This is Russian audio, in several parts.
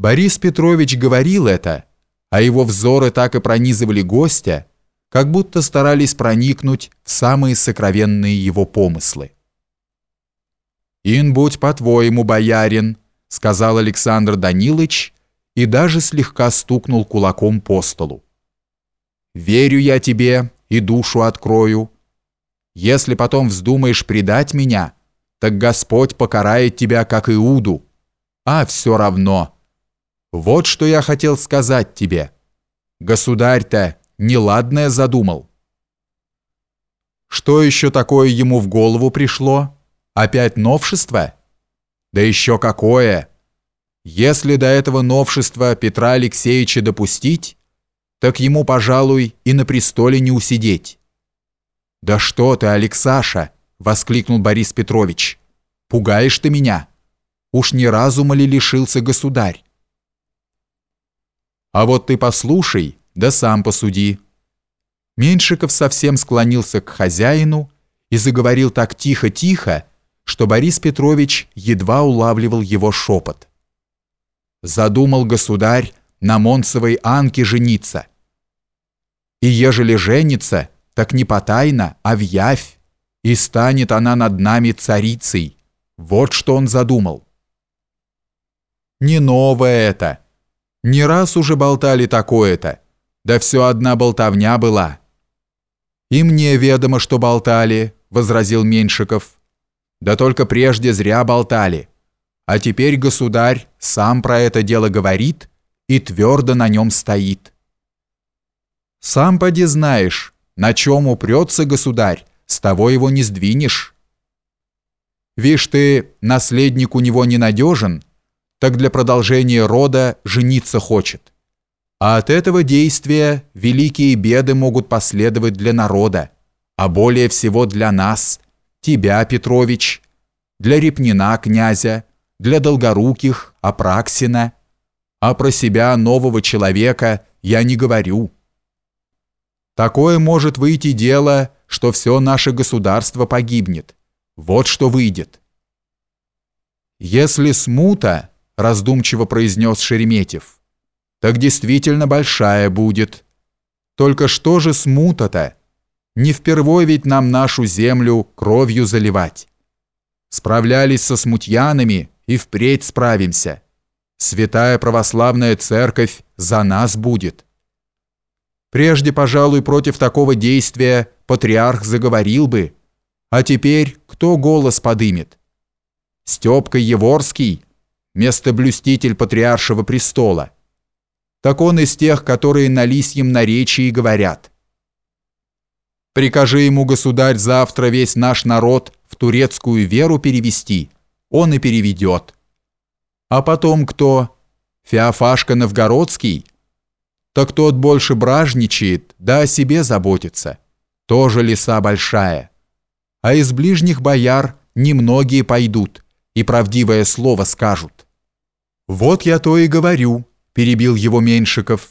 Борис Петрович говорил это, а его взоры так и пронизывали гостя, как будто старались проникнуть в самые сокровенные его помыслы. «Ин будь по-твоему, боярин», — сказал Александр Данилович и даже слегка стукнул кулаком по столу. «Верю я тебе и душу открою. Если потом вздумаешь предать меня, так Господь покарает тебя, как Иуду. А все равно. Вот что я хотел сказать тебе. Государь-то неладное задумал». Что еще такое ему в голову пришло? Опять новшество? Да еще какое! Если до этого новшества Петра Алексеевича допустить, так ему, пожалуй, и на престоле не усидеть. «Да что ты, Алексаша!» — воскликнул Борис Петрович. «Пугаешь ты меня! Уж не разума ли лишился государь?» «А вот ты послушай, да сам посуди». Меньшиков совсем склонился к хозяину и заговорил так тихо-тихо, что Борис Петрович едва улавливал его шепот. Задумал государь на Монцевой Анке жениться. И ежели женится, так не потайно, а в явь, и станет она над нами царицей. Вот что он задумал. Не новое это. Не раз уже болтали такое-то, да все одна болтовня была. И мне ведомо, что болтали, возразил Меньшиков. Да только прежде зря болтали. А теперь государь сам про это дело говорит и твердо на нем стоит. Сам поди знаешь, на чем упрется государь, с того его не сдвинешь. Вишь ты, наследник у него ненадежен, так для продолжения рода жениться хочет. А от этого действия великие беды могут последовать для народа, а более всего для нас – тебя, Петрович, для Репнина князя, для Долгоруких, Апраксина, а про себя, нового человека, я не говорю. Такое может выйти дело, что все наше государство погибнет. Вот что выйдет. Если смута, раздумчиво произнес Шереметьев, так действительно большая будет. Только что же смута-то? Не впервой ведь нам нашу землю кровью заливать. Справлялись со смутьянами и впредь справимся. Святая православная церковь за нас будет. Прежде, пожалуй, против такого действия патриарх заговорил бы, а теперь кто голос подымет? Степка Еворский, местоблюститель патриаршего престола. Так он из тех, которые на лисьем наречии говорят. Прикажи ему, государь, завтра весь наш народ в турецкую веру перевести, он и переведет. А потом кто? Феофашка Новгородский? Так тот больше бражничает, да о себе заботится. Тоже леса большая. А из ближних бояр немногие пойдут и правдивое слово скажут. Вот я то и говорю, перебил его Меньшиков.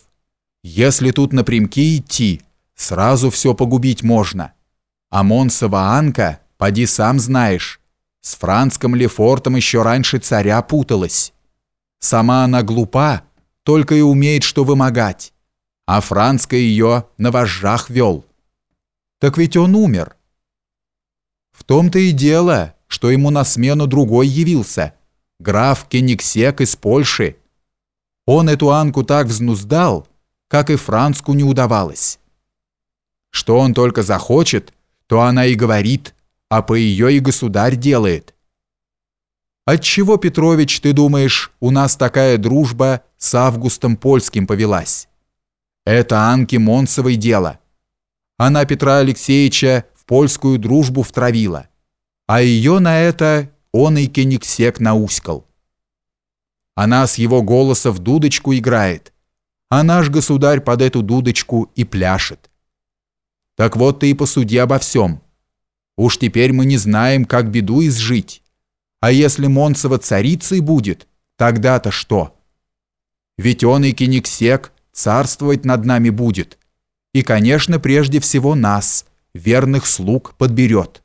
Если тут напрямки идти, Сразу все погубить можно. А Монсова Анка, поди сам знаешь, с Франском Лефортом еще раньше царя путалась. Сама она глупа, только и умеет что вымогать. А Францка ее на вожжах вел. Так ведь он умер. В том-то и дело, что ему на смену другой явился. Граф Кениксек из Польши. Он эту Анку так взнуздал, как и Францку не удавалось. Что он только захочет, то она и говорит, а по ее и государь делает. Отчего, Петрович, ты думаешь, у нас такая дружба с Августом Польским повелась? Это Анки Монцевой дело. Она Петра Алексеевича в польскую дружбу втравила, а ее на это он и Кениксек науськал. Она с его голоса в дудочку играет, а наш государь под эту дудочку и пляшет. Так вот ты и посуди обо всем. Уж теперь мы не знаем, как беду изжить. А если Монцева царицей будет, тогда-то что? Ведь он и Кениксек царствовать над нами будет. И, конечно, прежде всего нас, верных слуг, подберет».